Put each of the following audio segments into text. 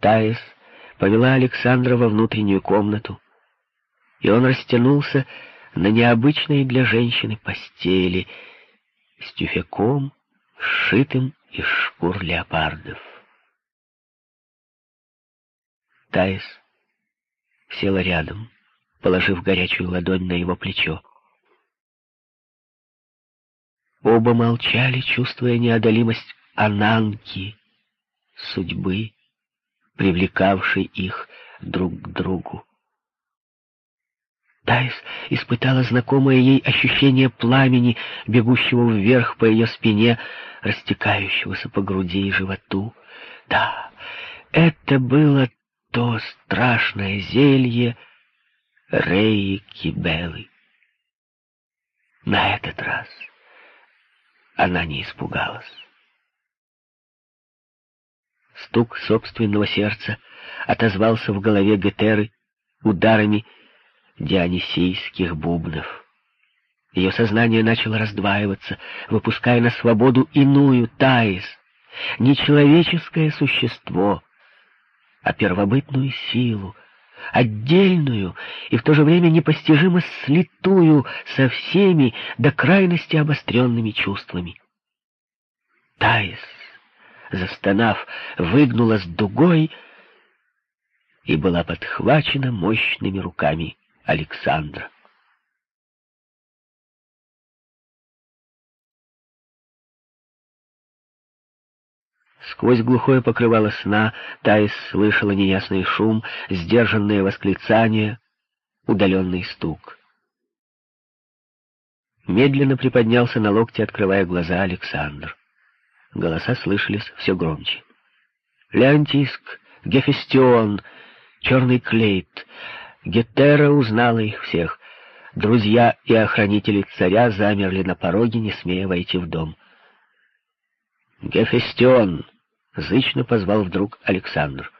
Таис повела Александра во внутреннюю комнату, и он растянулся на необычной для женщины постели с тюфяком, сшитым из шкур леопардов. Таис села рядом, положив горячую ладонь на его плечо. Оба молчали, чувствуя неодолимость Ананки, судьбы, привлекавшей их друг к другу. Тайс испытала знакомое ей ощущение пламени, бегущего вверх по ее спине, растекающегося по груди и животу. Да, это было то страшное зелье Реи Кибелы. На этот раз она не испугалась. Стук собственного сердца отозвался в голове Гетеры ударами дионисийских бубнов. Ее сознание начало раздваиваться, выпуская на свободу иную Таис, нечеловеческое существо, а первобытную силу, отдельную и в то же время непостижимо слитую со всеми до крайности обостренными чувствами. Таис, застонав, выгнулась дугой и была подхвачена мощными руками Александра. Сквозь глухое покрывало сна Таис слышала неясный шум, сдержанные восклицания, удаленный стук. Медленно приподнялся на локте, открывая глаза Александр. Голоса слышались все громче. Леонтиск, Гефестион, Черный Клейт, Гетера узнала их всех. Друзья и охранители царя замерли на пороге, не смея войти в дом. «Гефестион!» — зычно позвал вдруг Александр.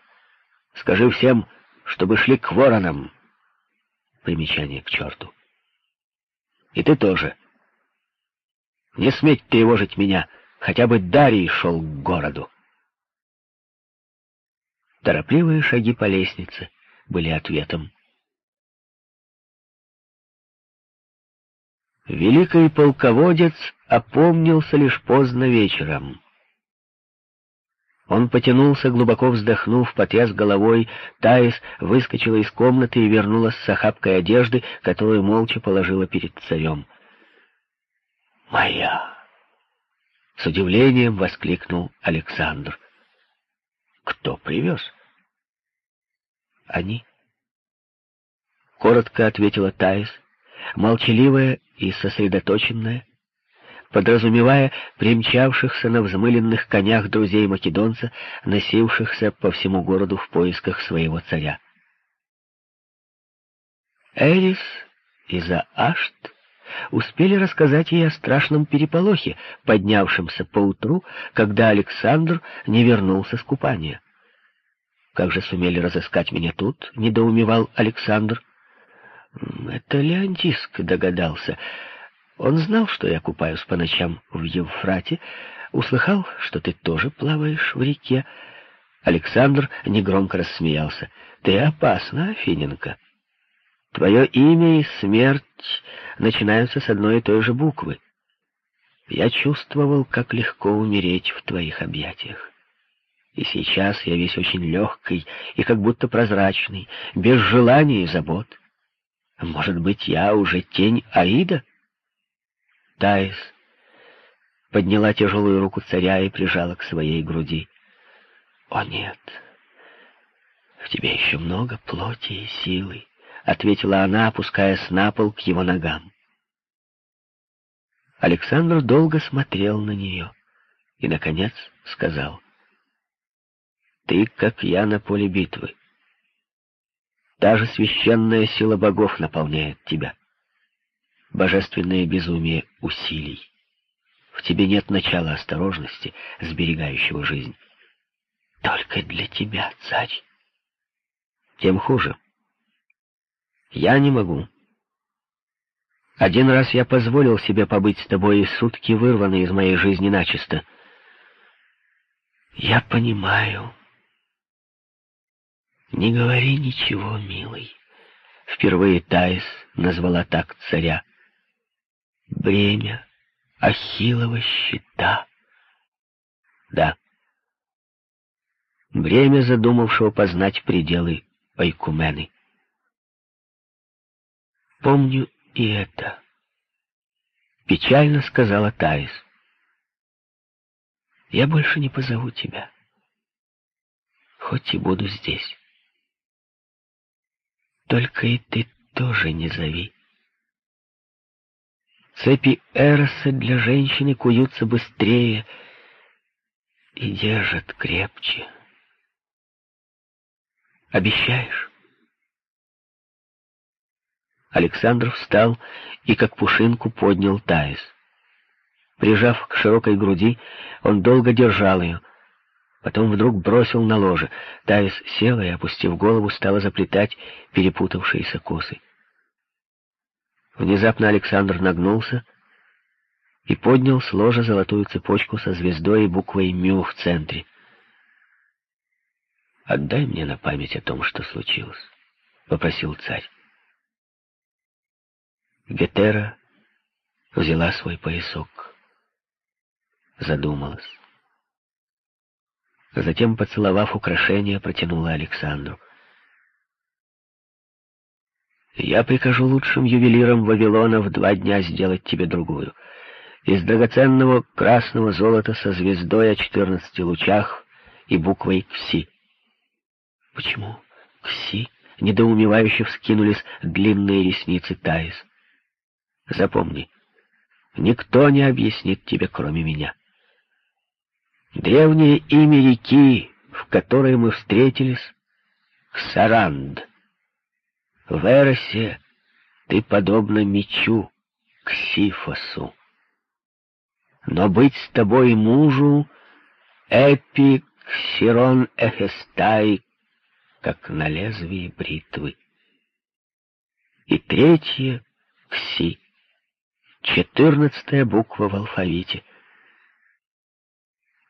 «Скажи всем, чтобы шли к воронам!» Примечание к черту. «И ты тоже. Не сметь тревожить меня, хотя бы Дарий шел к городу!» Торопливые шаги по лестнице были ответом. Великий полководец опомнился лишь поздно вечером. Он потянулся, глубоко вздохнув, потряс головой. Таис выскочила из комнаты и вернулась с охапкой одежды, которую молча положила перед царем. «Моя!» — с удивлением воскликнул Александр. «Кто привез?» «Они». Коротко ответила Таис, молчаливая и сосредоточенная, подразумевая примчавшихся на взмыленных конях друзей Македонца, носившихся по всему городу в поисках своего царя. Эрис и Заашт успели рассказать ей о страшном переполохе, поднявшемся поутру, когда Александр не вернулся с купания. «Как же сумели разыскать меня тут?» — недоумевал Александр. «Это Леонтиск догадался. Он знал, что я купаюсь по ночам в Евфрате, услыхал, что ты тоже плаваешь в реке. Александр негромко рассмеялся. Ты опасна, Афиненко. Твое имя и смерть начинаются с одной и той же буквы. Я чувствовал, как легко умереть в твоих объятиях. И сейчас я весь очень легкий и как будто прозрачный, без желания и забот. Может быть, я уже тень Аида? Таис подняла тяжелую руку царя и прижала к своей груди. «О нет, в тебе еще много плоти и силы», — ответила она, опускаясь на пол к его ногам. Александр долго смотрел на нее и, наконец, сказал, «Ты, как я на поле битвы. Даже священная сила богов наполняет тебя божественное безумие усилий. В тебе нет начала осторожности, сберегающего жизнь. Только для тебя, царь. Тем хуже. Я не могу. Один раз я позволил себе побыть с тобой, и сутки вырваны из моей жизни начисто. Я понимаю. «Не говори ничего, милый». Впервые Таис назвала так царя. «Бремя Ахиллова щита». Да. Бремя задумавшего познать пределы Айкумены. Помню и это. Печально сказала Таис. Я больше не позову тебя, хоть и буду здесь. Только и ты тоже не зови. Цепи Эроса для женщины куются быстрее и держат крепче. Обещаешь? Александр встал и, как пушинку, поднял Таис. Прижав к широкой груди, он долго держал ее. Потом вдруг бросил на ложе. Таис села и, опустив голову, стала заплетать перепутавшиеся косы. Внезапно Александр нагнулся и поднял с ложа золотую цепочку со звездой и буквой «Мю» в центре. «Отдай мне на память о том, что случилось», — попросил царь. Гетера взяла свой поясок, задумалась. Затем, поцеловав украшение, протянула Александру. «Я прикажу лучшим ювелирам Вавилона в два дня сделать тебе другую. Из драгоценного красного золота со звездой о четырнадцати лучах и буквой «Кси». «Почему «Кси»?» — недоумевающе вскинулись длинные ресницы Таис. Запомни, никто не объяснит тебе, кроме меня. Древнее имя реки, в которой мы встретились, — Саранд. В Эросе ты подобна мечу, к Сифосу. Но быть с тобой мужу — Эпик Сирон Эфестай, как на лезвии бритвы. И третье — Кси Четырнадцатая буква в алфавите.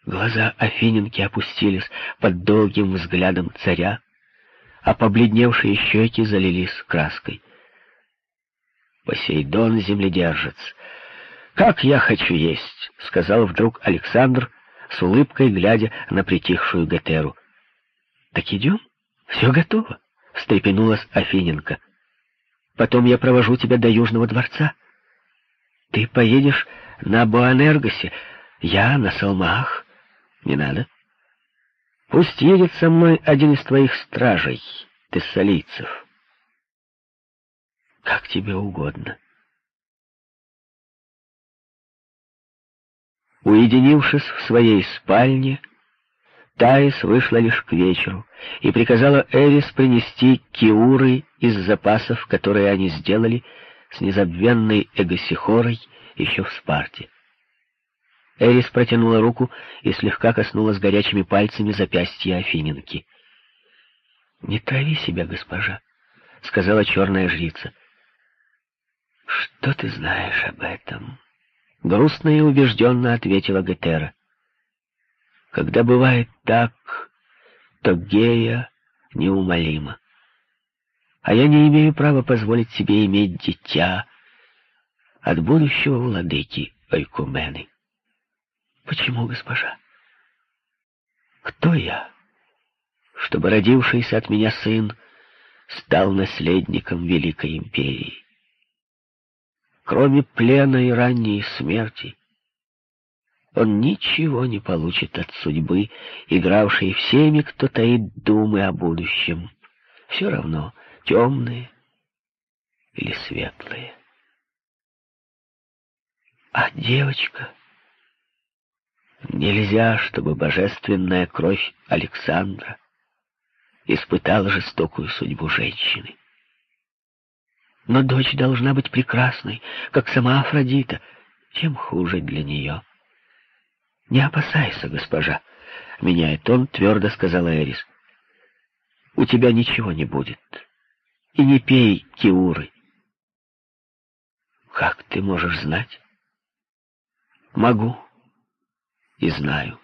Глаза Афиненки опустились под долгим взглядом царя, а побледневшие щеки залились краской. «Посейдон, земледержец, как я хочу есть!» — сказал вдруг Александр, с улыбкой глядя на притихшую Гетеру. «Так идем? Все готово!» — встрепенулась Афиненко. «Потом я провожу тебя до Южного дворца». Ты поедешь на Буанергосе, я на Салмах. Не надо. Пусть едет со мной один из твоих стражей, тессалийцев. Как тебе угодно. Уединившись в своей спальне, Таис вышла лишь к вечеру и приказала Эрис принести киуры из запасов, которые они сделали, с незабвенной Эгосихорой еще в Спарте. Эрис протянула руку и слегка коснулась горячими пальцами запястья Афиненки. «Не трави себя, госпожа», — сказала черная жрица. «Что ты знаешь об этом?» Грустно и убежденно ответила Гетера. «Когда бывает так, то гея неумолима а я не имею права позволить себе иметь дитя от будущего владыки Ойкумены. Почему, госпожа? Кто я, чтобы родившийся от меня сын стал наследником Великой Империи? Кроме плена и ранней смерти, он ничего не получит от судьбы, игравшей всеми, кто таит думы о будущем. Все равно — темные или светлые. А девочка... Нельзя, чтобы божественная кровь Александра испытала жестокую судьбу женщины. Но дочь должна быть прекрасной, как сама Афродита, тем хуже для нее. «Не опасайся, госпожа», — меняя тон, твердо сказала Эрис. «У тебя ничего не будет и не пей киуры. Как ты можешь знать? Могу и знаю.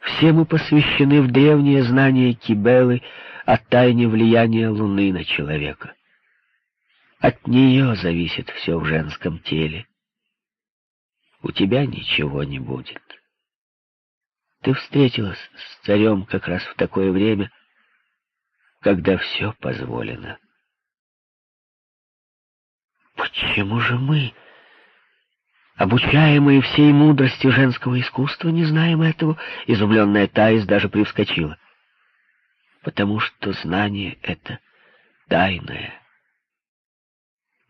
Все мы посвящены в древние знания Кибелы о тайне влияния Луны на человека. От нее зависит все в женском теле. У тебя ничего не будет. Ты встретилась с царем как раз в такое время, когда все позволено. Почему же мы, обучаемые всей мудрости женского искусства, не знаем этого? Изумленная Таис даже привскочила. Потому что знание — это тайное.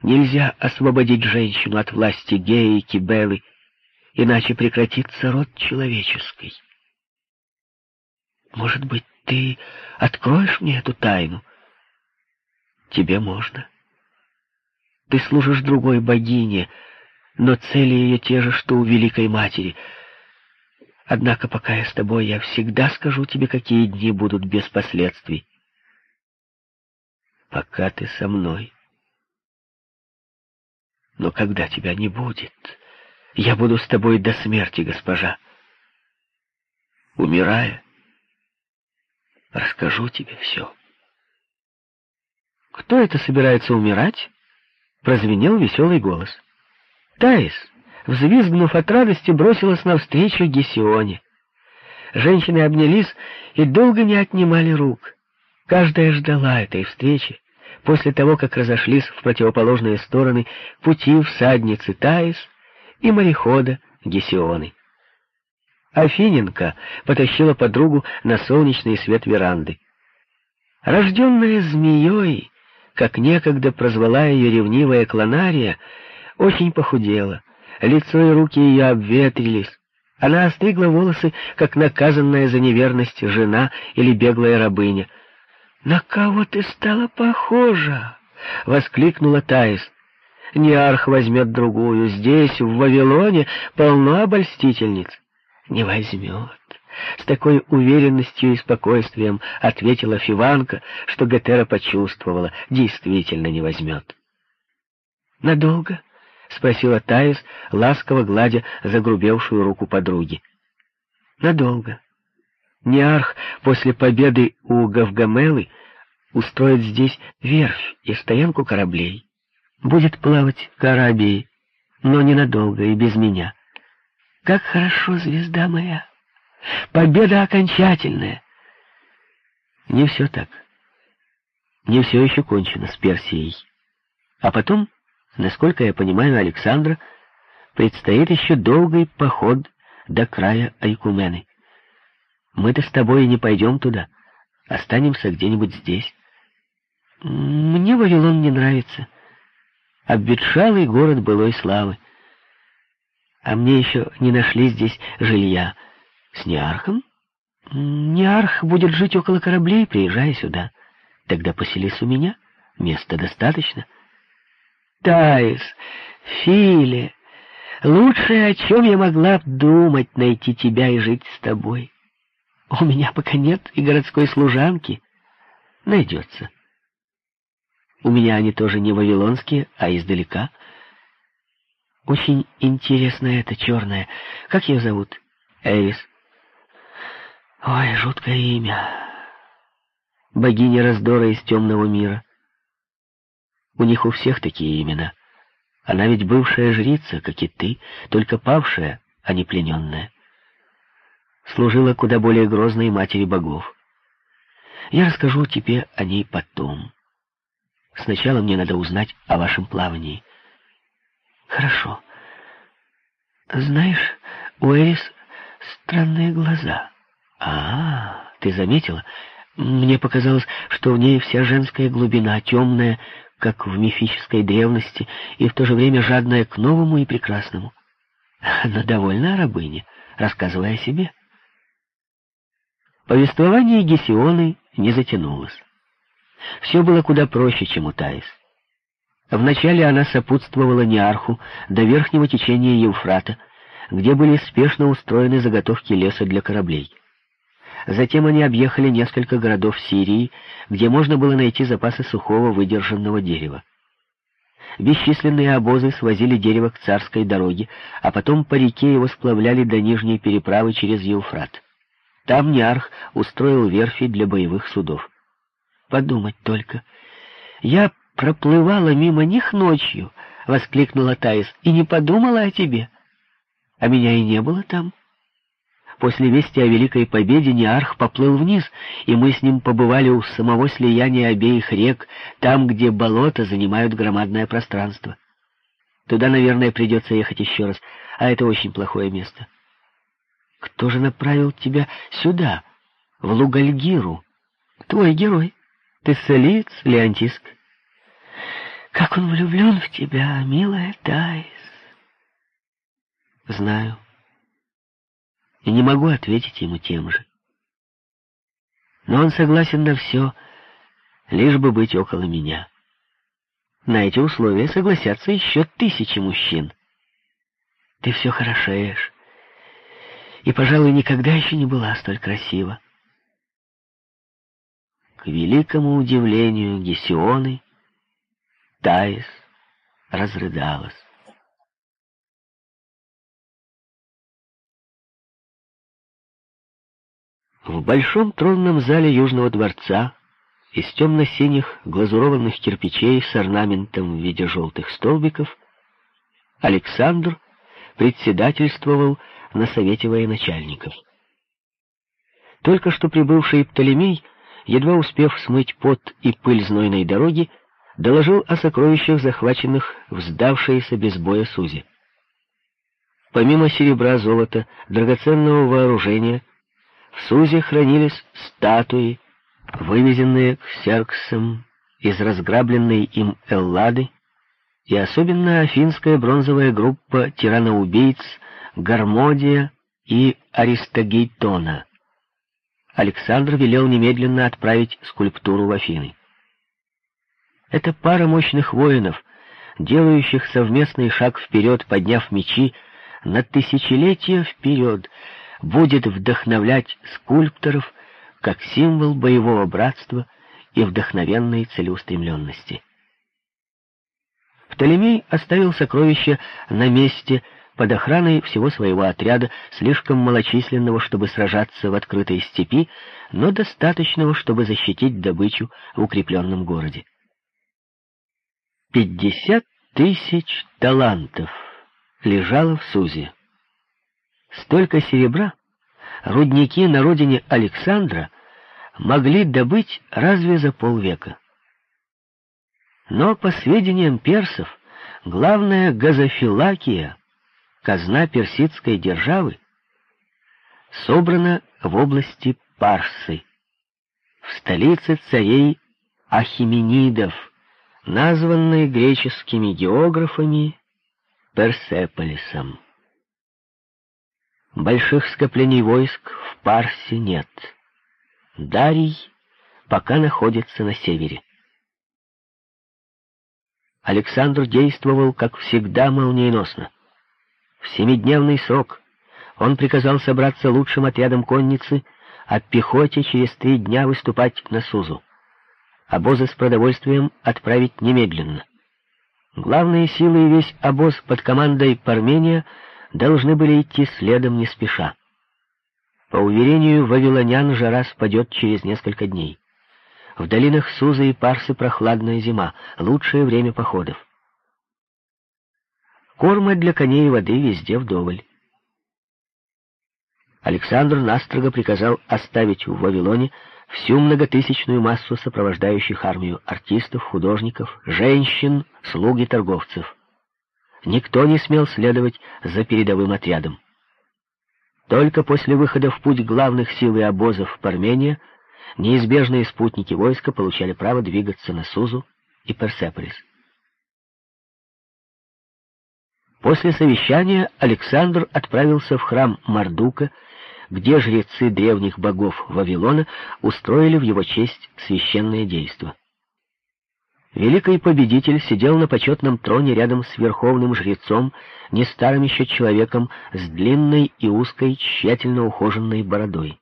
Нельзя освободить женщину от власти геи кибелы, иначе прекратится род человеческий. Может быть, ты откроешь мне эту тайну? Тебе можно. Ты служишь другой богине, но цели ее те же, что у Великой Матери. Однако, пока я с тобой, я всегда скажу тебе, какие дни будут без последствий. Пока ты со мной. Но когда тебя не будет, я буду с тобой до смерти, госпожа. Умирая, расскажу тебе все. Кто это собирается умирать? прозвенел веселый голос. Таис, взвизгнув от радости, бросилась навстречу Гесионе. Женщины обнялись и долго не отнимали рук. Каждая ждала этой встречи. После того, как разошлись в противоположные стороны пути всадницы Таис и морехода Гесионы. Афиненко потащила подругу на солнечный свет веранды. Рожденная змеей, как некогда прозвала ее ревнивая клонария, очень похудела. Лицо и руки ее обветрились. Она остригла волосы, как наказанная за неверность жена или беглая рабыня. «На кого ты стала похожа?» — воскликнула Таис. «Неарх возьмет другую. Здесь, в Вавилоне, полно обольстительниц». «Не возьмет. С такой уверенностью и спокойствием ответила Фиванка, что Гетера почувствовала, действительно не возьмет. «Надолго?» — спросила Таис, ласково гладя загрубевшую руку подруги. «Надолго. Неарх после победы у Гавгамелы устроит здесь верфь и стоянку кораблей. Будет плавать к Арабии, но ненадолго и без меня. Как хорошо, звезда моя!» Победа окончательная. Не все так. Не все еще кончено с Персией. А потом, насколько я понимаю Александра, предстоит еще долгий поход до края Айкумены. Мы-то с тобой не пойдем туда, останемся где-нибудь здесь. Мне Вавилон не нравится. Обветшалый город былой славы. А мне еще не нашли здесь жилья — с Неархом? Неарх будет жить около кораблей, приезжая сюда. Тогда поселись у меня. Места достаточно. Таис, Филе, лучшее, о чем я могла думать, найти тебя и жить с тобой. У меня пока нет и городской служанки. Найдется. У меня они тоже не вавилонские, а издалека. Очень интересно это черное. Как ее зовут? Эрис. Ой, жуткое имя. Богиня раздора из темного мира. У них у всех такие имена. Она ведь бывшая жрица, как и ты, только павшая, а не плененная. Служила куда более грозной матери богов. Я расскажу тебе о ней потом. Сначала мне надо узнать о вашем плавании. Хорошо. Знаешь, у Эрис странные глаза. А, ты заметила? Мне показалось, что в ней вся женская глубина, темная, как в мифической древности, и в то же время жадная к новому и прекрасному. Она довольна рабыня, рассказывая о себе. Повествование Гесионы не затянулось. Все было куда проще, чем у Таис. Вначале она сопутствовала Неарху до верхнего течения Евфрата, где были спешно устроены заготовки леса для кораблей. Затем они объехали несколько городов Сирии, где можно было найти запасы сухого выдержанного дерева. Бесчисленные обозы свозили дерево к царской дороге, а потом по реке его сплавляли до нижней переправы через Евфрат. Там Ниарх устроил верфи для боевых судов. Подумать только. Я проплывала мимо них ночью, — воскликнула Таис, — и не подумала о тебе. А меня и не было там. После вести о Великой Победе Ниарх поплыл вниз, и мы с ним побывали у самого слияния обеих рек, там, где болота занимают громадное пространство. Туда, наверное, придется ехать еще раз, а это очень плохое место. Кто же направил тебя сюда, в Лугальгиру? Твой герой. Ты солиц, Леонтиск. Как он влюблен в тебя, милая Тайс. Знаю. И не могу ответить ему тем же. Но он согласен на все, лишь бы быть около меня. На эти условия согласятся еще тысячи мужчин. Ты все хорошеешь. И, пожалуй, никогда еще не была столь красива. К великому удивлению Гесионы Таис разрыдалась. В большом тронном зале Южного дворца из темно-синих глазурованных кирпичей с орнаментом в виде желтых столбиков, Александр председательствовал на совете военачальников. Только что прибывший Птолемей, едва успев смыть пот и пыль знойной дороги, доложил о сокровищах, захваченных в сдавшейся без боя Сузе. Помимо серебра, золота, драгоценного вооружения, в Сузе хранились статуи, вывезенные к Серксам из разграбленной им Эллады, и особенно афинская бронзовая группа тираноубийц Гармодия и Аристогейтона. Александр велел немедленно отправить скульптуру в Афины. Эта пара мощных воинов, делающих совместный шаг вперед, подняв мечи, на тысячелетия вперед, будет вдохновлять скульпторов как символ боевого братства и вдохновенной целеустремленности. Птолемей оставил сокровища на месте под охраной всего своего отряда, слишком малочисленного, чтобы сражаться в открытой степи, но достаточного, чтобы защитить добычу в укрепленном городе. Пятьдесят тысяч талантов лежало в Сузе. Столько серебра рудники на родине Александра могли добыть разве за полвека. Но, по сведениям персов, главная газофилакия, казна персидской державы, собрана в области Парсы, в столице царей Ахименидов, названной греческими географами Персеполисом. Больших скоплений войск в Парсе нет. Дарий пока находится на севере. Александр действовал, как всегда, молниеносно. В семидневный срок он приказал собраться лучшим отрядом конницы, а пехоте через три дня выступать на Сузу. Обозы с продовольствием отправить немедленно. Главные силы и весь обоз под командой Пармения — должны были идти следом не спеша. По уверению вавилонян, жара спадет через несколько дней. В долинах Сузы и Парсы прохладная зима, лучшее время походов. Корма для коней и воды везде вдоволь. Александр настрого приказал оставить в Вавилоне всю многотысячную массу сопровождающих армию артистов, художников, женщин, слуг и торговцев никто не смел следовать за передовым отрядом. Только после выхода в путь главных сил и обозов Пармения неизбежные спутники войска получали право двигаться на Сузу и Персеполис. После совещания Александр отправился в храм Мардука, где жрецы древних богов Вавилона устроили в его честь священное действо. Великий победитель сидел на почетном троне рядом с верховным жрецом, не старым еще человеком, с длинной и узкой, тщательно ухоженной бородой.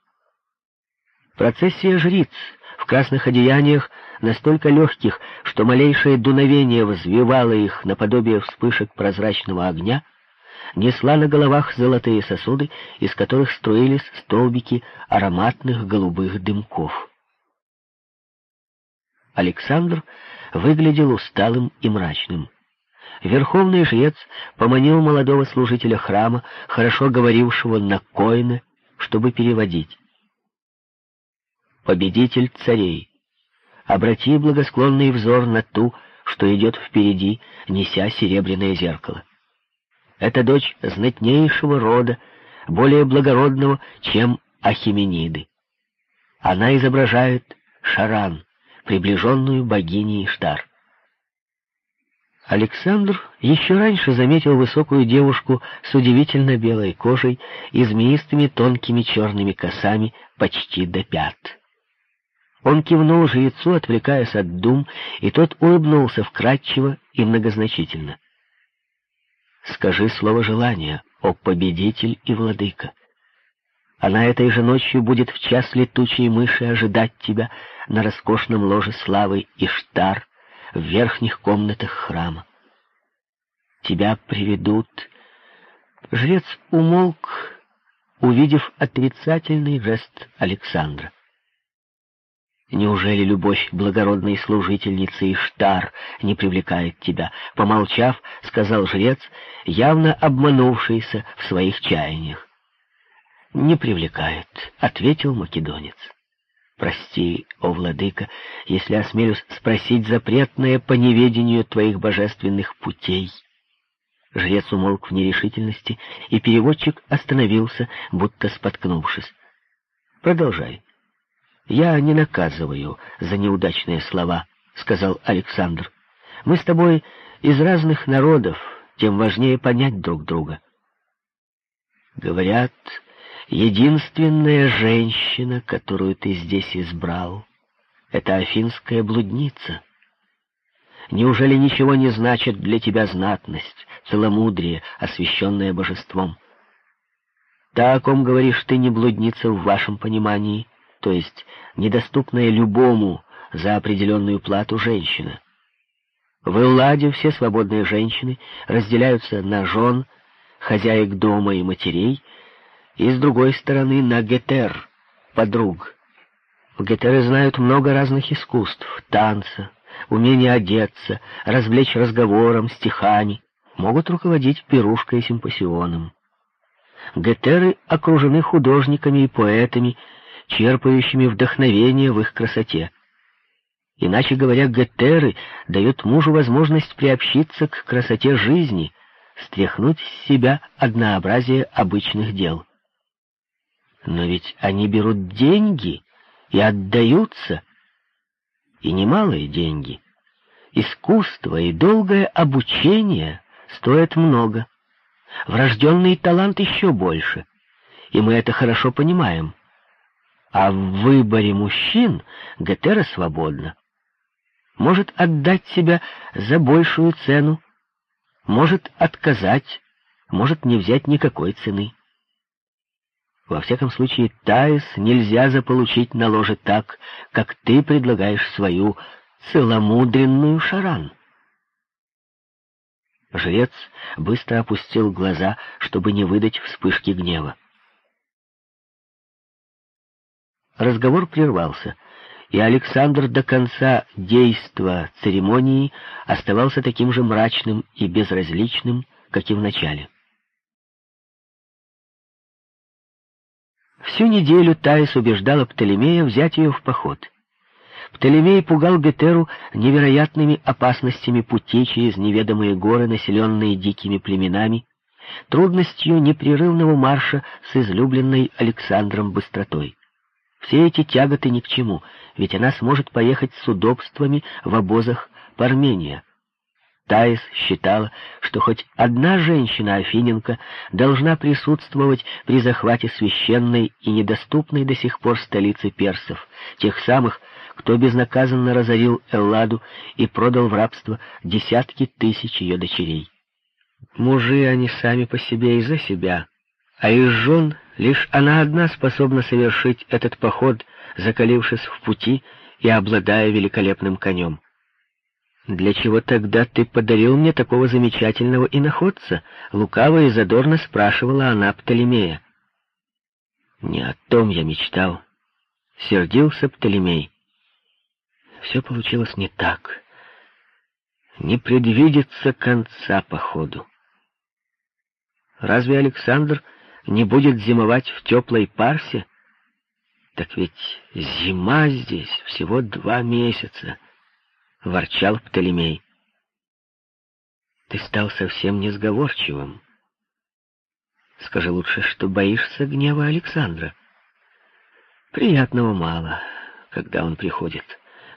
Процессия жриц в красных одеяниях, настолько легких, что малейшее дуновение взвивало их наподобие вспышек прозрачного огня, несла на головах золотые сосуды, из которых струились столбики ароматных голубых дымков. Александр выглядел усталым и мрачным. Верховный жрец поманил молодого служителя храма, хорошо говорившего на коины, чтобы переводить. «Победитель царей, обрати благосклонный взор на ту, что идет впереди, неся серебряное зеркало. Это дочь знатнейшего рода, более благородного, чем Ахимениды. Она изображает Шаран, приближенную богиней Иштар. Александр еще раньше заметил высокую девушку с удивительно белой кожей и змеистыми тонкими черными косами почти до пят. Он кивнул жрецу, отвлекаясь от дум, и тот улыбнулся вкрадчиво и многозначительно. «Скажи слово желания, о победитель и владыка. Она этой же ночью будет в час летучей мыши ожидать тебя на роскошном ложе славы Иштар в верхних комнатах храма. Тебя приведут...» Жрец умолк, увидев отрицательный жест Александра. Неужели любовь благородной служительницы Иштар не привлекает тебя? Помолчав, сказал жрец, явно обманувшийся в своих чаяниях. «Не привлекает», — ответил македонец. «Прости, о владыка, если осмелюсь спросить запретное по неведению твоих божественных путей». Жрец умолк в нерешительности, и переводчик остановился, будто споткнувшись. «Продолжай». «Я не наказываю за неудачные слова», — сказал Александр. «Мы с тобой из разных народов, тем важнее понять друг друга». «Говорят, единственная женщина, которую ты здесь избрал, — это афинская блудница. Неужели ничего не значит для тебя знатность, целомудрие, освященное божеством? Та, о ком говоришь ты, не блудница в вашем понимании, то есть недоступная любому за определенную плату женщина. В Элладе все свободные женщины разделяются на жен, хозяек дома и матерей, и, с другой стороны, на гетер, подруг. Гетеры знают много разных искусств, танца, умение одеться, развлечь разговором, стихами, могут руководить пирушкой и симпосионом. Гетеры окружены художниками и поэтами, черпающими вдохновение в их красоте. Иначе говоря, гетеры дают мужу возможность приобщиться к красоте жизни, стряхнуть с себя однообразие обычных дел. Но ведь они берут деньги и отдаются, и немалые деньги. Искусство и долгое обучение стоят много. Врожденный талант еще больше, и мы это хорошо понимаем. А в выборе мужчин Гетера свободна. Может отдать себя за большую цену, может отказать, может не взять никакой цены. Во всяком случае, Таис нельзя заполучить на ложе так, как ты предлагаешь свою целомудренную шаран. Жрец быстро опустил глаза, чтобы не выдать вспышки гнева. Разговор прервался, и Александр до конца действа церемонии оставался таким же мрачным и безразличным, как и в начале. Всю неделю Таис убеждала Птолемея взять ее в поход. Птолемей пугал Гетеру невероятными опасностями пути через неведомые горы, населенные дикими племенами, трудностью непрерывного марша с излюбленной Александром быстротой. Все эти тяготы ни к чему, ведь она сможет поехать с удобствами в обозах по Армения. Таис считала, что хоть одна женщина-афиненка должна присутствовать при захвате священной и недоступной до сих пор столицы персов, тех самых, кто безнаказанно разорил Элладу и продал в рабство десятки тысяч ее дочерей. Мужи они сами по себе и за себя, а из жен лишь она одна способна совершить этот поход, закалившись в пути и обладая великолепным конем. «Для чего тогда ты подарил мне такого замечательного иноходца?» — лукаво и задорно спрашивала она Птолемея. «Не о том я мечтал», — сердился Птолемей. Все получилось не так. Не предвидится конца походу. Разве Александр не будет зимовать в теплой Парсе? Так ведь зима здесь всего два месяца, — ворчал Птолемей. Ты стал совсем несговорчивым. Скажи лучше, что боишься гнева Александра. Приятного мало, когда он приходит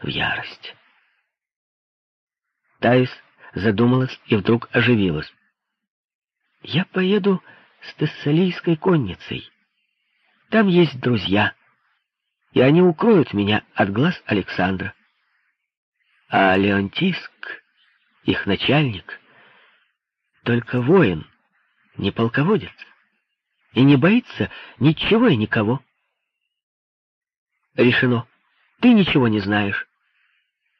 в ярость. Таис задумалась и вдруг оживилась. «Я поеду с Тессалийской конницей. Там есть друзья, и они укроют меня от глаз Александра. А Леонтиск, их начальник, только воин, не полководец, и не боится ничего и никого. Решено. Ты ничего не знаешь.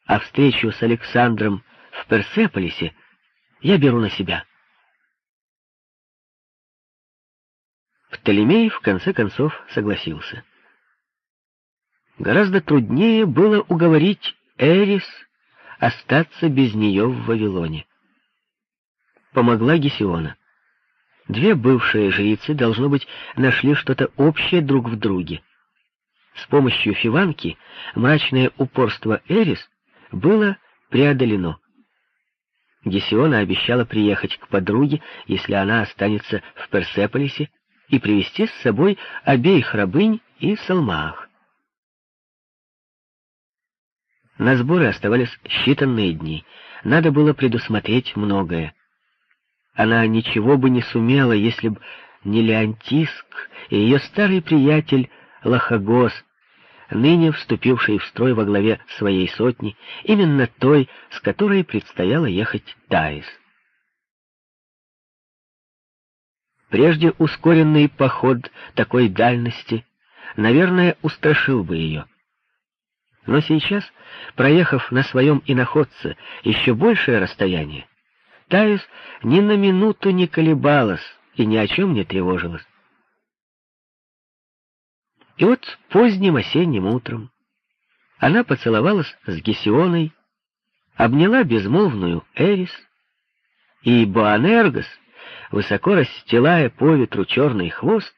А встречу с Александром в Персеполисе я беру на себя. Птолемей в конце концов согласился. Гораздо труднее было уговорить Эрис остаться без нее в Вавилоне. Помогла Гесиона. Две бывшие жрицы, должно быть, нашли что-то общее друг в друге. С помощью Фиванки мрачное упорство Эрис было преодолено. Гесиона обещала приехать к подруге, если она останется в Персеполисе, и привести с собой обеих рабынь и Салмаах. На сборы оставались считанные дни. Надо было предусмотреть многое. Она ничего бы не сумела, если б не Леонтиск и ее старый приятель Лохогос, ныне вступивший в строй во главе своей сотни, именно той, с которой предстояло ехать Таис. Прежде ускоренный поход такой дальности, наверное, устрашил бы ее. Но сейчас, проехав на своем иноходце еще большее расстояние, Таис ни на минуту не колебалась и ни о чем не тревожилась. И вот поздним осенним утром она поцеловалась с Гесионой, обняла безмолвную Эрис, и Боанергос высоко расстилая по ветру черный хвост,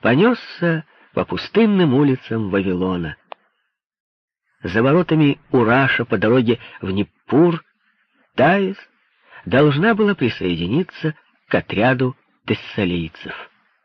понесся по пустынным улицам Вавилона. За воротами Ураша по дороге в Непур Таис должна была присоединиться к отряду тессалийцев.